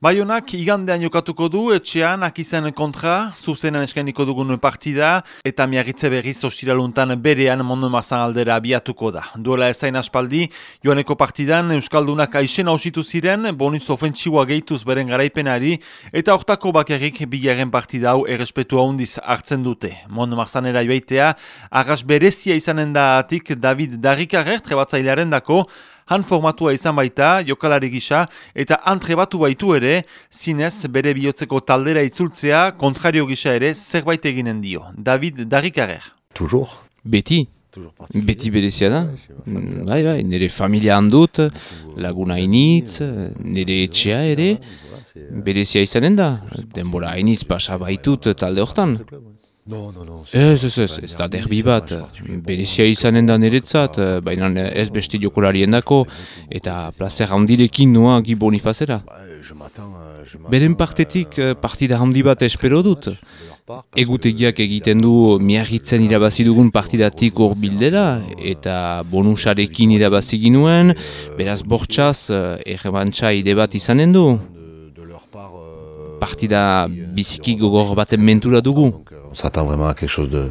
Baionak igandean jokatuko du, etxean akizen kontra, zuzenan eskainiko dugun partida, eta miagitze berriz ostiraluntan berean mondo marzan aldera abiatuko da. Duela ezain aspaldi, joaneko partidan Euskaldunak aixen hausitu ziren, bonus ofentsiua gehituz beren garaipenari, eta hortako bakarrik bilaren partida hau errespetu handiz hartzen dute. Mondo marzanera joaitea, arras berezia izanen da atik David Darrikarer trebatzailearen dako, Han formatua izan baita, jokalari gisa, eta antrebatu baitu ere, zinez bere bihotzeko taldera itzultzea, kontrario gisa ere, zerbait eginen dio. David Darrikarer. Toujours. Beti. Beti berezia da. Bai, bai, nire familia handut, laguna hainitz, nire etxea ere, berezia izanen da. Denbora hainitz pasa baitut talde hortan. Non, non, non. Ez, ez, ez, ez da derbi bat, berezia izanen da niretzat, baina ez beste jokolarien dako, eta placer handirekin noa gi bonifazera. Je m'attends, euh, je m'attends, Beren partetik eh, partida handi bat espero dut. Egutegiak egiten du miarritzen irabazi dugun partidatik hor bildera, eta bonusarekin irabazi ginuen, beraz bortxaz, errebantxa ide bat izanen du. Partida biziki gogor baten mentura dugu. on s'attend vraiment à quelque chose de,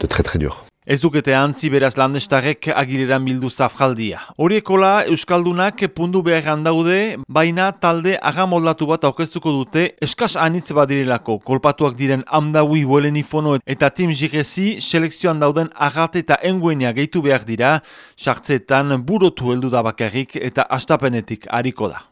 de très très dur. Ez dukete antzi beraz landestarek agileran bildu zafraldia. Horiekola Euskaldunak pundu behar handaude, baina talde agamoldatu bat aurkeztuko dute eskas anitz badirelako. Kolpatuak diren amdaui huelenifono eta tim jirezi selekzioan dauden agate eta enguenia gehitu behar dira, sartzeetan burotu heldu da bakarrik eta astapenetik hariko da.